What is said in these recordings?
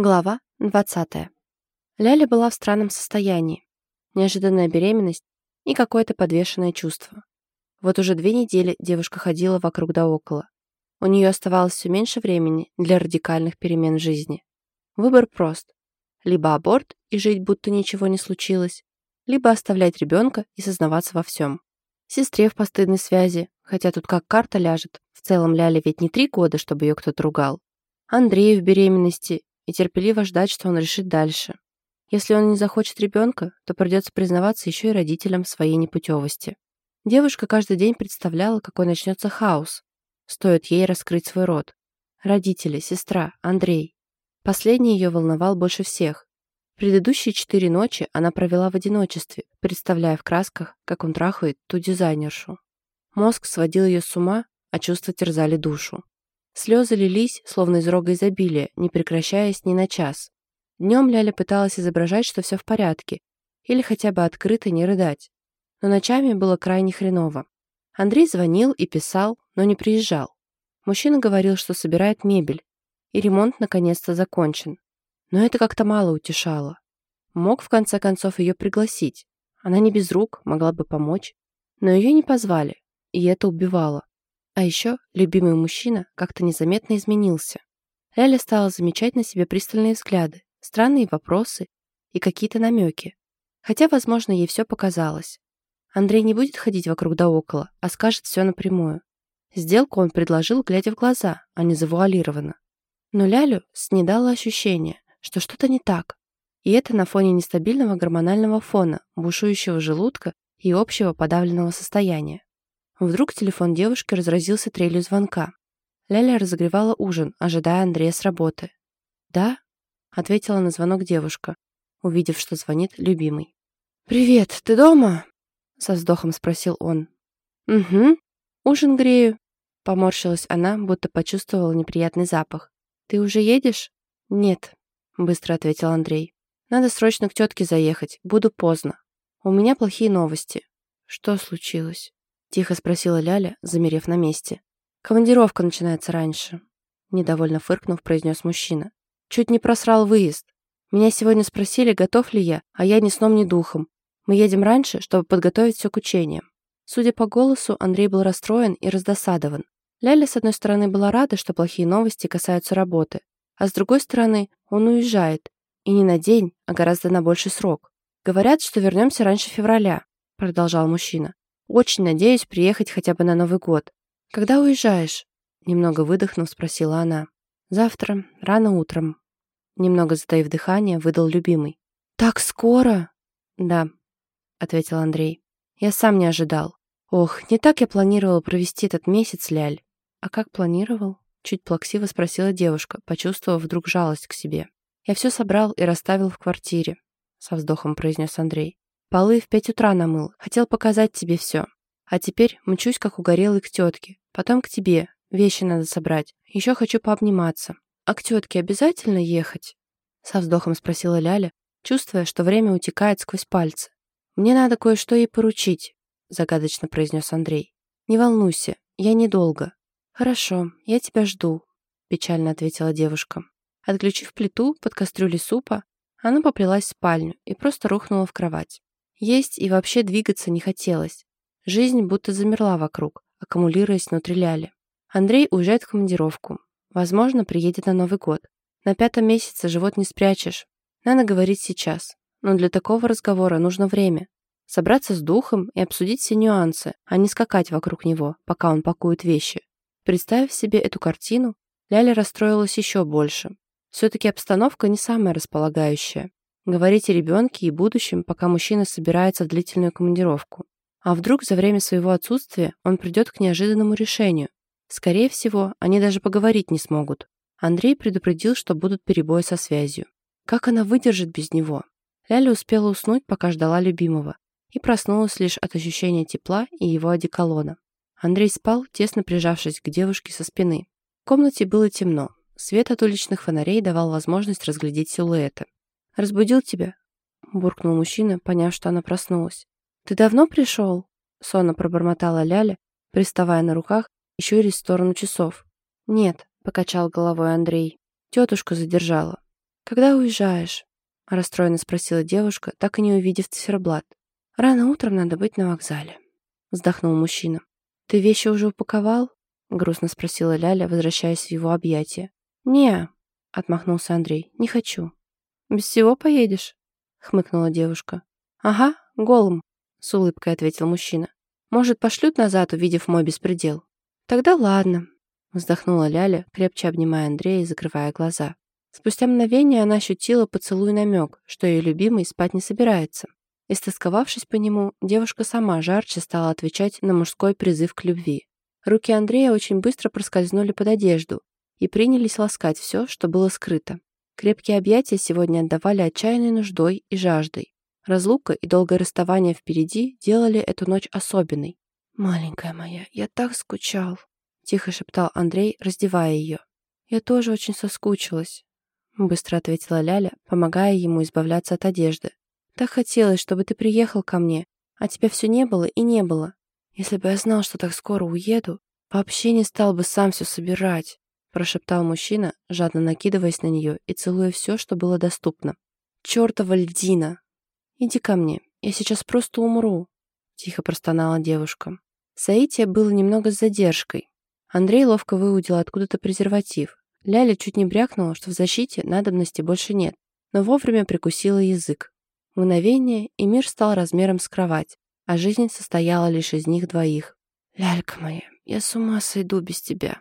Глава 20. Ляля была в странном состоянии. Неожиданная беременность и какое-то подвешенное чувство. Вот уже две недели девушка ходила вокруг да около. У нее оставалось все меньше времени для радикальных перемен в жизни. Выбор прост. Либо аборт и жить, будто ничего не случилось, либо оставлять ребенка и сознаваться во всем. Сестре в постыдной связи, хотя тут как карта ляжет. В целом Ляля ведь не три года, чтобы ее кто-то ругал. Андрею в беременности и терпеливо ждать, что он решит дальше. Если он не захочет ребенка, то придется признаваться еще и родителям своей непутевости. Девушка каждый день представляла, какой начнется хаос. Стоит ей раскрыть свой рот. Родители, сестра, Андрей. Последний ее волновал больше всех. Предыдущие четыре ночи она провела в одиночестве, представляя в красках, как он трахает ту дизайнершу. Мозг сводил ее с ума, а чувства терзали душу. Слезы лились, словно из рога изобилия, не прекращаясь ни на час. Днем Ляля пыталась изображать, что все в порядке, или хотя бы открыто не рыдать. Но ночами было крайне хреново. Андрей звонил и писал, но не приезжал. Мужчина говорил, что собирает мебель, и ремонт наконец-то закончен. Но это как-то мало утешало. Мог, в конце концов, ее пригласить. Она не без рук, могла бы помочь. Но ее не позвали, и это убивало. А еще любимый мужчина как-то незаметно изменился. Ляля стала замечать на себе пристальные взгляды, странные вопросы и какие-то намеки. Хотя, возможно, ей все показалось. Андрей не будет ходить вокруг да около, а скажет все напрямую. Сделку он предложил, глядя в глаза, а не завуалированно. Но Лялю снедало ощущение, что что-то не так. И это на фоне нестабильного гормонального фона, бушующего желудка и общего подавленного состояния. Вдруг телефон девушки разразился трелью звонка. Ляля разогревала ужин, ожидая Андрея с работы. «Да?» — ответила на звонок девушка, увидев, что звонит любимый. «Привет, ты дома?» — со вздохом спросил он. «Угу. Ужин грею». Поморщилась она, будто почувствовала неприятный запах. «Ты уже едешь?» «Нет», — быстро ответил Андрей. «Надо срочно к тетке заехать. Буду поздно. У меня плохие новости». «Что случилось?» Тихо спросила Ляля, замерев на месте. «Командировка начинается раньше», — недовольно фыркнув, произнес мужчина. «Чуть не просрал выезд. Меня сегодня спросили, готов ли я, а я ни сном, ни духом. Мы едем раньше, чтобы подготовить все к учениям». Судя по голосу, Андрей был расстроен и раздосадован. Ляля, с одной стороны, была рада, что плохие новости касаются работы, а с другой стороны, он уезжает. И не на день, а гораздо на больший срок. «Говорят, что вернемся раньше февраля», — продолжал мужчина. Очень надеюсь приехать хотя бы на Новый год. Когда уезжаешь?» Немного выдохнув, спросила она. «Завтра, рано утром». Немного затаив дыхание, выдал любимый. «Так скоро?» «Да», — ответил Андрей. «Я сам не ожидал. Ох, не так я планировал провести этот месяц, Ляль». «А как планировал?» Чуть плаксиво спросила девушка, почувствовав вдруг жалость к себе. «Я все собрал и расставил в квартире», — со вздохом произнес Андрей. Полы в пять утра намыл. Хотел показать тебе все. А теперь мчусь, как угорелый к тетке. Потом к тебе. Вещи надо собрать. Еще хочу пообниматься. А к тетке обязательно ехать?» Со вздохом спросила Ляля, чувствуя, что время утекает сквозь пальцы. «Мне надо кое-что ей поручить», загадочно произнес Андрей. «Не волнуйся, я недолго». «Хорошо, я тебя жду», печально ответила девушка. Отключив плиту под кастрюлей супа, она поплелась в спальню и просто рухнула в кровать. Есть и вообще двигаться не хотелось. Жизнь будто замерла вокруг, аккумулируясь внутри Ляли. Андрей уезжает в командировку. Возможно, приедет на Новый год. На пятом месяце живот не спрячешь. Надо говорить сейчас. Но для такого разговора нужно время. Собраться с духом и обсудить все нюансы, а не скакать вокруг него, пока он пакует вещи. Представив себе эту картину, Ляля расстроилась еще больше. Все-таки обстановка не самая располагающая. Говорить о ребенке и будущем, пока мужчина собирается в длительную командировку. А вдруг за время своего отсутствия он придет к неожиданному решению? Скорее всего, они даже поговорить не смогут. Андрей предупредил, что будут перебои со связью. Как она выдержит без него? Ляля успела уснуть, пока ждала любимого, и проснулась лишь от ощущения тепла и его одеколона. Андрей спал, тесно прижавшись к девушке со спины. В комнате было темно. Свет от уличных фонарей давал возможность разглядеть силуэты. «Разбудил тебя?» — буркнул мужчина, поняв, что она проснулась. «Ты давно пришел?» — сонно пробормотала Ляля, приставая на руках и щурясь в сторону часов. «Нет», — покачал головой Андрей. «Тетушка задержала». «Когда уезжаешь?» — расстроенно спросила девушка, так и не увидев циферблат. «Рано утром надо быть на вокзале», — вздохнул мужчина. «Ты вещи уже упаковал?» — грустно спросила Ляля, возвращаясь в его объятия. «Не», — отмахнулся Андрей, — «не хочу». «Без всего поедешь?» — хмыкнула девушка. «Ага, голым», — с улыбкой ответил мужчина. «Может, пошлют назад, увидев мой беспредел?» «Тогда ладно», — вздохнула Ляля, крепче обнимая Андрея и закрывая глаза. Спустя мгновение она ощутила поцелуй намек, что ее любимый спать не собирается. Истосковавшись по нему, девушка сама жарче стала отвечать на мужской призыв к любви. Руки Андрея очень быстро проскользнули под одежду и принялись ласкать все, что было скрыто. Крепкие объятия сегодня отдавали отчаянной нуждой и жаждой. Разлука и долгое расставание впереди делали эту ночь особенной. «Маленькая моя, я так скучал», — тихо шептал Андрей, раздевая ее. «Я тоже очень соскучилась», — быстро ответила Ляля, помогая ему избавляться от одежды. «Так хотелось, чтобы ты приехал ко мне, а тебя все не было и не было. Если бы я знал, что так скоро уеду, вообще не стал бы сам все собирать», — прошептал мужчина, жадно накидываясь на нее и целуя все, что было доступно. «Чертова льдина! Иди ко мне, я сейчас просто умру», — тихо простонала девушка. Саития было немного с задержкой. Андрей ловко выудил откуда-то презерватив. Ляля чуть не брякнула, что в защите надобности больше нет, но вовремя прикусила язык. Мгновение, и мир стал размером с кровать а жизнь состояла лишь из них двоих. «Лялька моя, я с ума сойду без тебя»,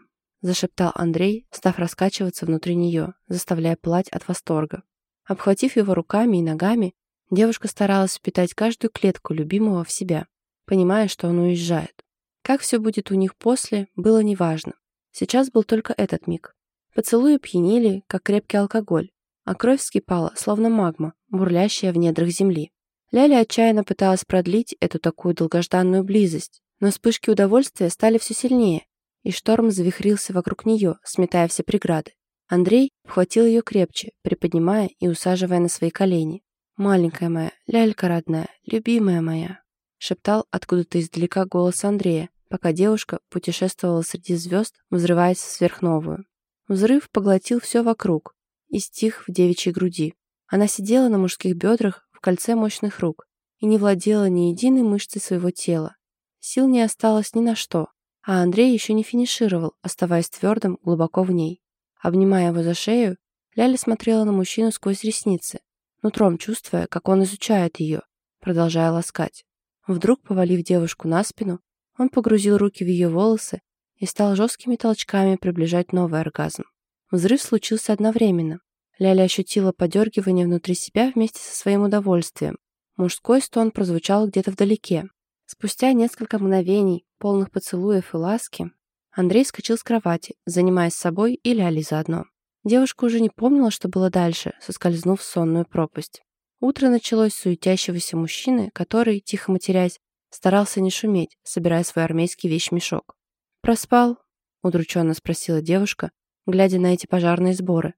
зашептал Андрей, став раскачиваться внутри нее, заставляя пылать от восторга. Обхватив его руками и ногами, девушка старалась впитать каждую клетку любимого в себя, понимая, что он уезжает. Как все будет у них после, было неважно. Сейчас был только этот миг. Поцелуи пьянили, как крепкий алкоголь, а кровь вскипала, словно магма, бурлящая в недрах земли. Ляля отчаянно пыталась продлить эту такую долгожданную близость, но вспышки удовольствия стали все сильнее, и шторм завихрился вокруг нее, сметая все преграды. Андрей вхватил ее крепче, приподнимая и усаживая на свои колени. «Маленькая моя, лялька родная, любимая моя», шептал откуда-то издалека голос Андрея, пока девушка путешествовала среди звезд, взрываясь в сверхновую. Взрыв поглотил все вокруг и стих в девичьей груди. Она сидела на мужских бедрах в кольце мощных рук и не владела ни единой мышцей своего тела. Сил не осталось ни на что, а Андрей еще не финишировал, оставаясь твердым глубоко в ней. Обнимая его за шею, Ляля смотрела на мужчину сквозь ресницы, нутром чувствуя, как он изучает ее, продолжая ласкать. Вдруг, повалив девушку на спину, он погрузил руки в ее волосы и стал жесткими толчками приближать новый оргазм. Взрыв случился одновременно, Ляля ощутила подергивание внутри себя вместе со своим удовольствием. Мужской стон прозвучал где-то вдалеке. Спустя несколько мгновений, полных поцелуев и ласки, Андрей скочил с кровати, занимаясь собой и Лялей заодно. Девушка уже не помнила, что было дальше, соскользнув в сонную пропасть. Утро началось с суетящегося мужчины, который, тихо матерясь, старался не шуметь, собирая свой армейский вещмешок. «Проспал?» — удрученно спросила девушка, глядя на эти пожарные сборы,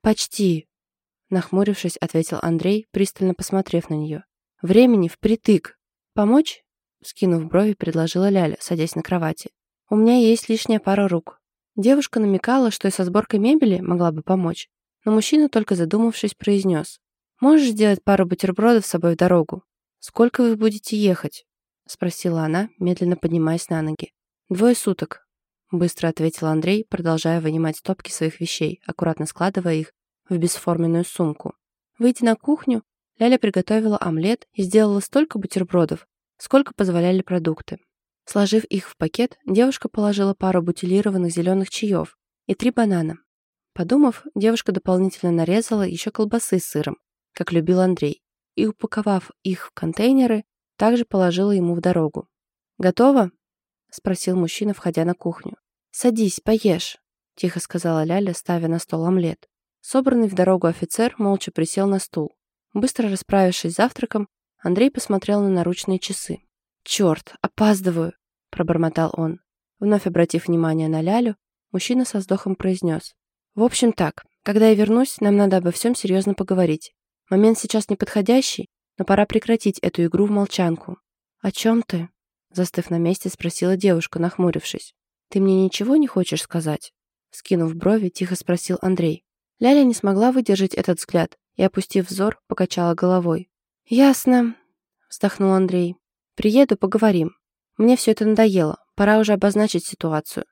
«Почти», — нахмурившись, ответил Андрей, пристально посмотрев на нее. «Времени впритык. Помочь?» Скинув брови, предложила Ляля, садясь на кровати. «У меня есть лишняя пара рук». Девушка намекала, что и со сборкой мебели могла бы помочь, но мужчина, только задумавшись, произнес. «Можешь сделать пару бутербродов с собой в дорогу? Сколько вы будете ехать?» спросила она, медленно поднимаясь на ноги. «Двое суток», Быстро ответил Андрей, продолжая вынимать стопки своих вещей, аккуратно складывая их в бесформенную сумку. Выйдя на кухню, Ляля приготовила омлет и сделала столько бутербродов, сколько позволяли продукты. Сложив их в пакет, девушка положила пару бутилированных зеленых чаев и три банана. Подумав, девушка дополнительно нарезала еще колбасы с сыром, как любил Андрей, и, упаковав их в контейнеры, также положила ему в дорогу. «Готово?» — спросил мужчина, входя на кухню. «Садись, поешь», — тихо сказала Ляля, ставя на стол омлет. Собранный в дорогу офицер молча присел на стул. Быстро расправившись с завтраком, Андрей посмотрел на наручные часы. «Черт, опаздываю!» — пробормотал он. Вновь обратив внимание на Лялю, мужчина со вздохом произнес. «В общем так, когда я вернусь, нам надо обо всем серьезно поговорить. Момент сейчас неподходящий, но пора прекратить эту игру в молчанку». «О чем ты?» Застыв на месте, спросила девушка, нахмурившись. «Ты мне ничего не хочешь сказать?» Скинув брови, тихо спросил Андрей. Ляля не смогла выдержать этот взгляд и, опустив взор, покачала головой. «Ясно», — вздохнул Андрей. «Приеду, поговорим. Мне все это надоело. Пора уже обозначить ситуацию».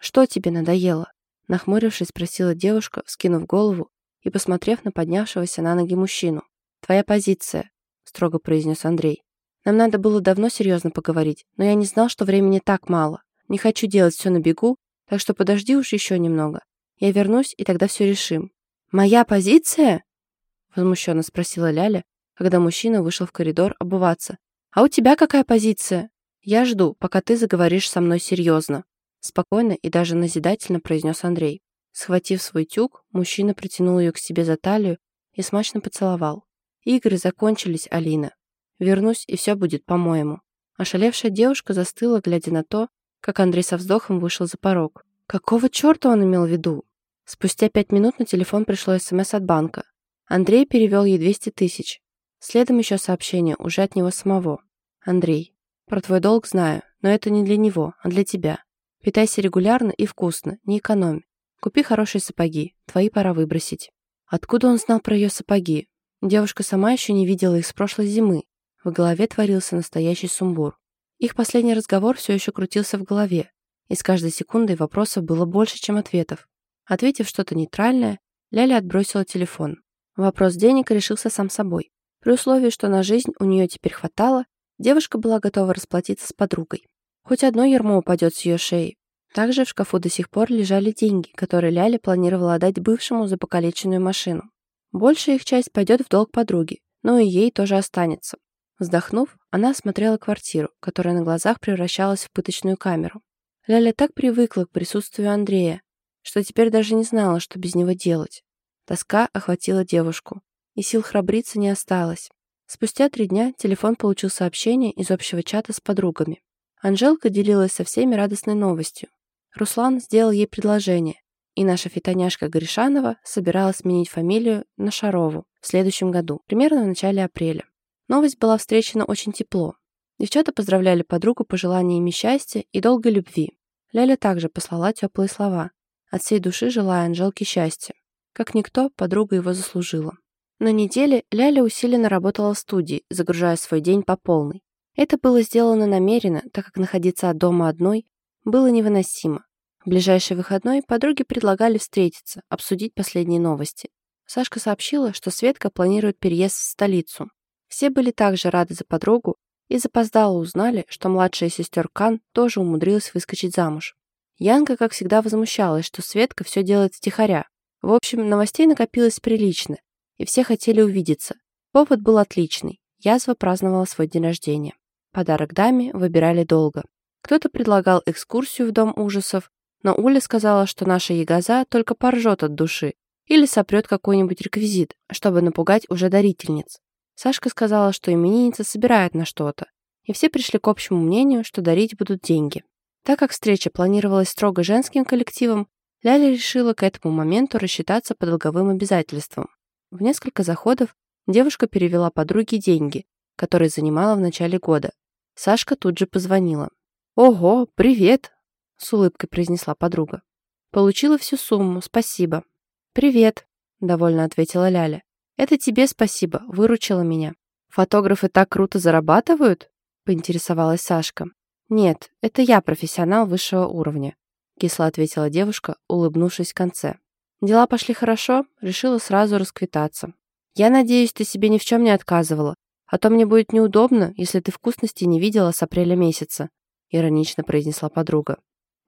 «Что тебе надоело?» Нахмурившись, спросила девушка, вскинув голову и посмотрев на поднявшегося на ноги мужчину. «Твоя позиция», — строго произнес Андрей. «Нам надо было давно серьезно поговорить, но я не знал, что времени так мало. Не хочу делать все на бегу, так что подожди уж еще немного. Я вернусь, и тогда все решим». «Моя позиция?» — возмущенно спросила Ляля, когда мужчина вышел в коридор обуваться. «А у тебя какая позиция?» «Я жду, пока ты заговоришь со мной серьезно», Спокойно и даже назидательно произнес Андрей. Схватив свой тюк, мужчина притянул ее к себе за талию и смачно поцеловал. «Игры закончились, Алина. Вернусь, и все будет по-моему». Ошалевшая девушка застыла, глядя на то, как Андрей со вздохом вышел за порог. Какого черта он имел в виду? Спустя пять минут на телефон пришло СМС от банка. Андрей перевел ей 200 тысяч. Следом еще сообщение, уже от него самого. «Андрей, про твой долг знаю, но это не для него, а для тебя. Питайся регулярно и вкусно, не экономь. Купи хорошие сапоги, твои пора выбросить. Откуда он знал про ее сапоги? Девушка сама еще не видела их с прошлой зимы. В голове творился настоящий сумбур. Их последний разговор все еще крутился в голове, и с каждой секундой вопросов было больше, чем ответов. Ответив что-то нейтральное, Ляля отбросила телефон. Вопрос денег решился сам собой. При условии, что на жизнь у нее теперь хватало, девушка была готова расплатиться с подругой. Хоть одно ермо упадет с ее шеи. Также в шкафу до сих пор лежали деньги, которые Ляля планировала отдать бывшему за покалеченную машину. Большая их часть пойдет в долг подруги, но и ей тоже останется. Вздохнув, она осмотрела квартиру, которая на глазах превращалась в пыточную камеру. Ляля так привыкла к присутствию Андрея, что теперь даже не знала, что без него делать. Тоска охватила девушку, и сил храбриться не осталось. Спустя три дня телефон получил сообщение из общего чата с подругами. Анжелка делилась со всеми радостной новостью. Руслан сделал ей предложение, и наша фитоняшка Гришанова собиралась сменить фамилию на Шарову в следующем году, примерно в начале апреля. Новость была встречена очень тепло. Девчата поздравляли подругу пожеланиями счастья и долгой любви. Ляля также послала теплые слова, от всей души желая Анжелке счастья. Как никто, подруга его заслужила. На неделе Ляля усиленно работала в студии, загружая свой день по полной. Это было сделано намеренно, так как находиться от дома одной было невыносимо. В ближайший выходной подруги предлагали встретиться, обсудить последние новости. Сашка сообщила, что Светка планирует переезд в столицу. Все были также рады за подругу и запоздало узнали, что младшая сестер Кан тоже умудрилась выскочить замуж. Янка, как всегда, возмущалась, что Светка все делает втихаря. В общем, новостей накопилось прилично, и все хотели увидеться. Повод был отличный. Язва праздновала свой день рождения. Подарок даме выбирали долго. Кто-то предлагал экскурсию в Дом ужасов, но Уля сказала, что наша ягоза только поржет от души или сопрет какой-нибудь реквизит, чтобы напугать уже дарительниц. Сашка сказала, что именинница собирает на что-то, и все пришли к общему мнению, что дарить будут деньги. Так как встреча планировалась строго женским коллективом, Ляля решила к этому моменту рассчитаться по долговым обязательствам. В несколько заходов девушка перевела подруге деньги, которые занимала в начале года, Сашка тут же позвонила. «Ого, привет!» — с улыбкой произнесла подруга. «Получила всю сумму, спасибо». «Привет», — довольно ответила Ляля. «Это тебе спасибо, выручила меня». «Фотографы так круто зарабатывают?» — поинтересовалась Сашка. «Нет, это я профессионал высшего уровня», — кисло ответила девушка, улыбнувшись в конце. «Дела пошли хорошо, решила сразу расквитаться. Я надеюсь, ты себе ни в чем не отказывала, а то мне будет неудобно, если ты вкусности не видела с апреля месяца», иронично произнесла подруга.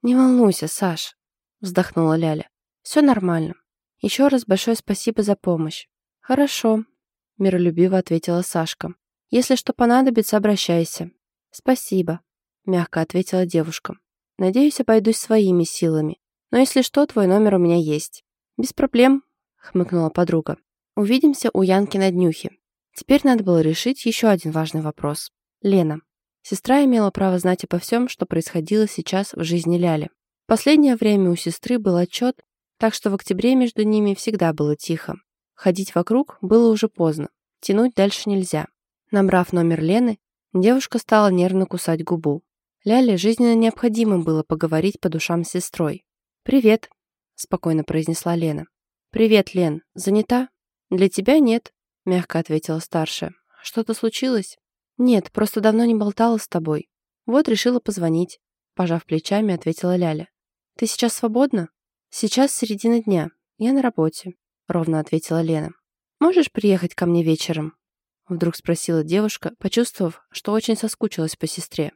«Не волнуйся, Саш», вздохнула Ляля. «Все нормально. Еще раз большое спасибо за помощь». «Хорошо», миролюбиво ответила Сашка. «Если что понадобится, обращайся». «Спасибо», мягко ответила девушка. «Надеюсь, обойдусь своими силами. Но если что, твой номер у меня есть». «Без проблем», хмыкнула подруга. «Увидимся у Янки на днюхе. Теперь надо было решить еще один важный вопрос. Лена. Сестра имела право знать обо всем, что происходило сейчас в жизни Ляли. Последнее время у сестры был отчет, так что в октябре между ними всегда было тихо. Ходить вокруг было уже поздно. Тянуть дальше нельзя. Набрав номер Лены, девушка стала нервно кусать губу. Ляле жизненно необходимо было поговорить по душам с сестрой. «Привет», — спокойно произнесла Лена. «Привет, Лен. Занята?» «Для тебя нет», — мягко ответила старшая. «Что-то случилось?» «Нет, просто давно не болтала с тобой. Вот решила позвонить», — пожав плечами, ответила Ляля. «Ты сейчас свободна?» «Сейчас середина дня. Я на работе», — ровно ответила Лена. «Можешь приехать ко мне вечером?» Вдруг спросила девушка, почувствовав, что очень соскучилась по сестре.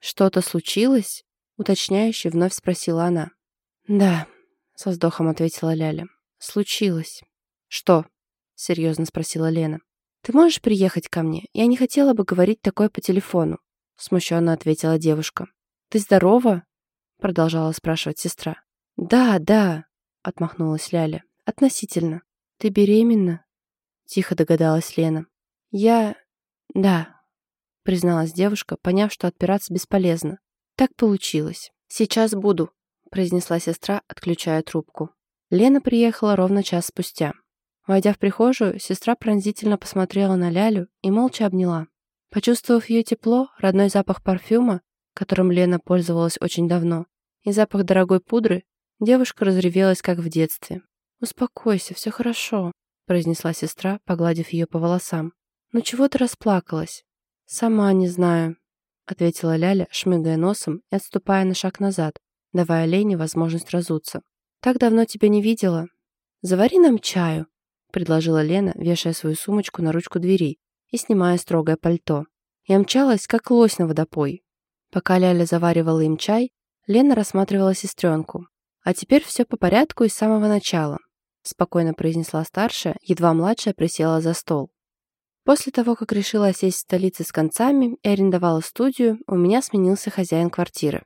«Что-то случилось?» — уточняюще вновь спросила она. «Да», — со вздохом ответила Ляля. «Случилось». «Что?» — серьезно спросила Лена. «Ты можешь приехать ко мне? Я не хотела бы говорить такое по телефону», — смущенно ответила девушка. «Ты здорова?» — продолжала спрашивать сестра. «Да, да», — отмахнулась Ляля. «Относительно. Ты беременна?» — тихо догадалась Лена. «Я... да», — призналась девушка, поняв, что отпираться бесполезно. «Так получилось. Сейчас буду», — произнесла сестра, отключая трубку. Лена приехала ровно час спустя. Войдя в прихожую, сестра пронзительно посмотрела на Лялю и молча обняла. Почувствовав ее тепло, родной запах парфюма, которым Лена пользовалась очень давно, и запах дорогой пудры, девушка разревелась, как в детстве. «Успокойся, все хорошо», — произнесла сестра, погладив ее по волосам. «Ну чего ты расплакалась?» «Сама не знаю», — ответила Ляля, шмыгая носом и отступая на шаг назад, давая Лене возможность разуться. «Так давно тебя не видела. Завари нам чаю», — предложила Лена, вешая свою сумочку на ручку двери и снимая строгое пальто. Я мчалась, как лось на водопой. Пока Ляля заваривала им чай, Лена рассматривала сестренку. «А теперь все по порядку и с самого начала», — спокойно произнесла старшая, едва младшая присела за стол. После того, как решила сесть в столице с концами и арендовала студию, у меня сменился хозяин квартиры.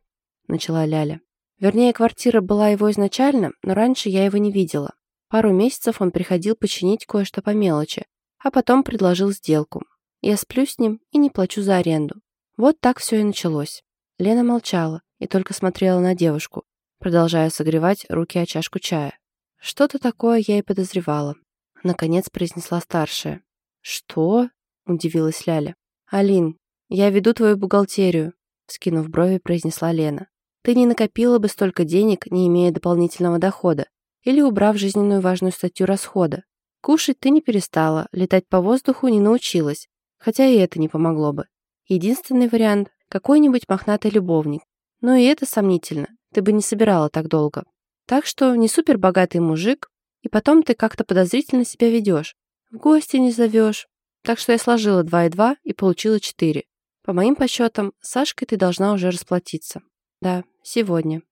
Начала Ляля. Вернее, квартира была его изначально, но раньше я его не видела. Пару месяцев он приходил починить кое-что по мелочи, а потом предложил сделку. Я сплю с ним и не плачу за аренду. Вот так все и началось. Лена молчала и только смотрела на девушку, продолжая согревать руки о чашку чая. Что-то такое я и подозревала. Наконец произнесла старшая. «Что?» – удивилась Ляля. «Алин, я веду твою бухгалтерию», – скинув брови, произнесла Лена. «Ты не накопила бы столько денег, не имея дополнительного дохода, или убрав жизненную важную статью расхода. Кушать ты не перестала, летать по воздуху не научилась, хотя и это не помогло бы. Единственный вариант – какой-нибудь мохнатый любовник. Но и это сомнительно, ты бы не собирала так долго. Так что не супербогатый мужик, и потом ты как-то подозрительно себя ведешь. В гости не зовешь. Так что я сложила 2 и 2 и получила 4. По моим подсчетам, с Сашкой ты должна уже расплатиться. Да, сегодня.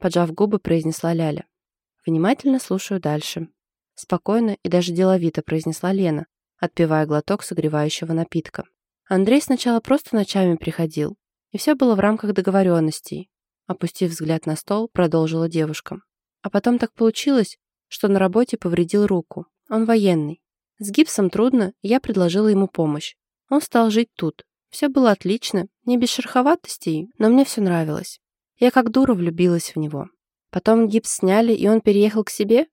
Поджав губы, произнесла Ляля. Внимательно слушаю дальше. Спокойно и даже деловито произнесла Лена, отпивая глоток согревающего напитка. Андрей сначала просто ночами приходил, и все было в рамках договоренностей. Опустив взгляд на стол, продолжила девушка. А потом так получилось, что на работе повредил руку. Он военный. С гипсом трудно, я предложила ему помощь. Он стал жить тут. Все было отлично, не без шероховатостей, но мне все нравилось. Я как дура влюбилась в него. Потом гипс сняли, и он переехал к себе?»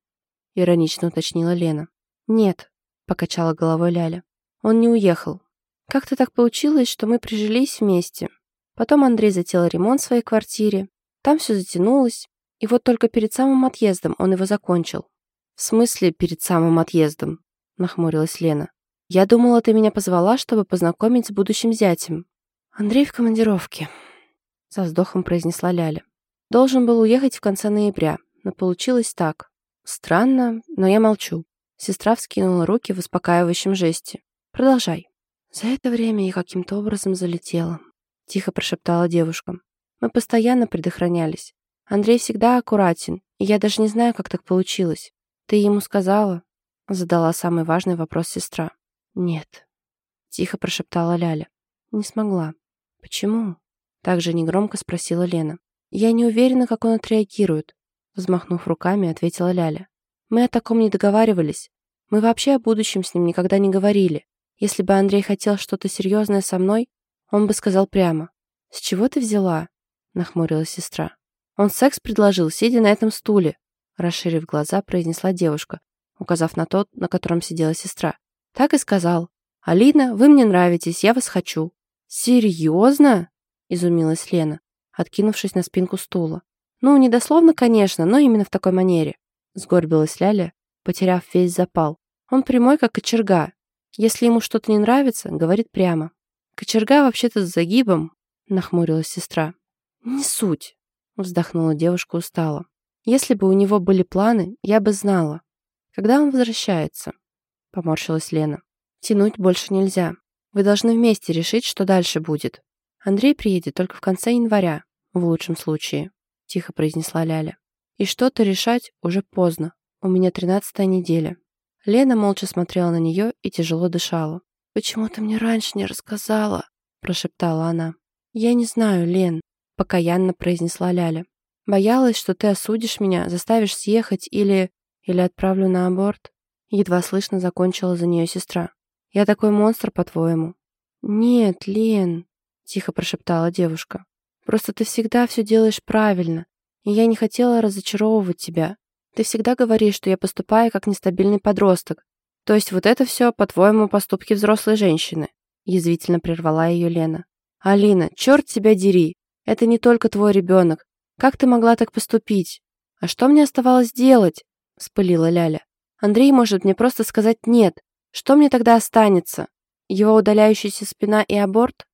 Иронично уточнила Лена. «Нет», — покачала головой Ляля. «Он не уехал. Как-то так получилось, что мы прижились вместе. Потом Андрей затеял ремонт в своей квартире. Там все затянулось. И вот только перед самым отъездом он его закончил». «В смысле перед самым отъездом?» — нахмурилась Лена. «Я думала, ты меня позвала, чтобы познакомить с будущим зятем». «Андрей в командировке», — со вздохом произнесла Ляля. Должен был уехать в конце ноября, но получилось так. Странно, но я молчу. Сестра вскинула руки в успокаивающем жесте. «Продолжай». «За это время я каким-то образом залетела», — тихо прошептала девушка. «Мы постоянно предохранялись. Андрей всегда аккуратен, и я даже не знаю, как так получилось. Ты ему сказала?» — задала самый важный вопрос сестра. «Нет», — тихо прошептала Ляля. «Не смогла». «Почему?» — также негромко спросила Лена. «Я не уверена, как он отреагирует», взмахнув руками, ответила Ляля. «Мы о таком не договаривались. Мы вообще о будущем с ним никогда не говорили. Если бы Андрей хотел что-то серьезное со мной, он бы сказал прямо. «С чего ты взяла?» нахмурилась сестра. «Он секс предложил, сидя на этом стуле», расширив глаза, произнесла девушка, указав на тот, на котором сидела сестра. Так и сказал. «Алина, вы мне нравитесь, я вас хочу». «Серьезно?» Изумилась Лена откинувшись на спинку стула. «Ну, не дословно, конечно, но именно в такой манере», — сгорбилась Ляля, потеряв весь запал. Он прямой, как кочерга. Если ему что-то не нравится, говорит прямо. Кочерга вообще-то с загибом, нахмурилась сестра. Не суть, вздохнула девушка устало. Если бы у него были планы, я бы знала. Когда он возвращается? Поморщилась Лена. Тянуть больше нельзя. Вы должны вместе решить, что дальше будет. Андрей приедет только в конце января, в лучшем случае, тихо произнесла Ляля. И что-то решать уже поздно. У меня тринадцатая неделя. Лена молча смотрела на нее и тяжело дышала. «Почему ты мне раньше не рассказала?» прошептала она. «Я не знаю, Лен», покаянно произнесла Ляля. «Боялась, что ты осудишь меня, заставишь съехать или... или отправлю на аборт?» Едва слышно закончила за нее сестра. «Я такой монстр, по-твоему?» «Нет, Лен», тихо прошептала девушка. «Просто ты всегда все делаешь правильно, и я не хотела разочаровывать тебя. Ты всегда говоришь, что я поступаю как нестабильный подросток. То есть вот это все, по-твоему, поступки взрослой женщины?» Язвительно прервала ее Лена. «Алина, черт тебя дери! Это не только твой ребенок. Как ты могла так поступить? А что мне оставалось делать?» Вспылила Ляля. «Андрей может мне просто сказать «нет». Что мне тогда останется? Его удаляющаяся спина и аборт?»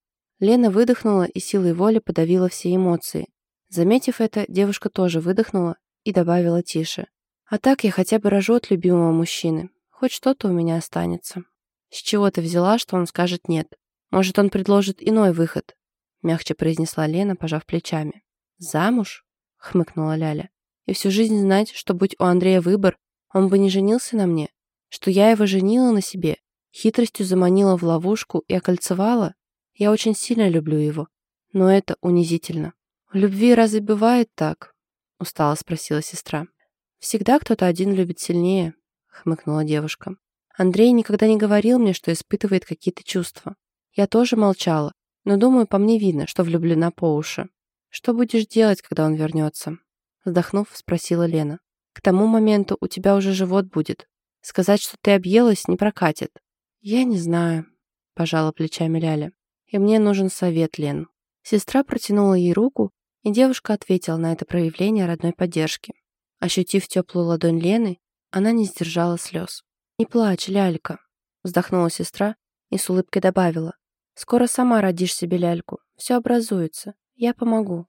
Лена выдохнула и силой воли подавила все эмоции. Заметив это, девушка тоже выдохнула и добавила тише. «А так я хотя бы рожу от любимого мужчины. Хоть что-то у меня останется». «С чего ты взяла, что он скажет нет? Может, он предложит иной выход?» Мягче произнесла Лена, пожав плечами. «Замуж?» — хмыкнула Ляля. «И всю жизнь знать, что будь у Андрея выбор, он бы не женился на мне? Что я его женила на себе, хитростью заманила в ловушку и окольцевала? Я очень сильно люблю его. Но это унизительно. Любви разве бывает так? Устало спросила сестра. Всегда кто-то один любит сильнее, хмыкнула девушка. Андрей никогда не говорил мне, что испытывает какие-то чувства. Я тоже молчала, но думаю, по мне видно, что влюблена по уши. Что будешь делать, когда он вернется? Вздохнув, спросила Лена. К тому моменту у тебя уже живот будет. Сказать, что ты объелась, не прокатит. Я не знаю, пожала плечами Ляля. И мне нужен совет, Лен. Сестра протянула ей руку, и девушка ответила на это проявление родной поддержки. Ощутив теплую ладонь Лены, она не сдержала слез. «Не плачь, лялька», — вздохнула сестра и с улыбкой добавила. «Скоро сама родишь себе ляльку. Все образуется. Я помогу».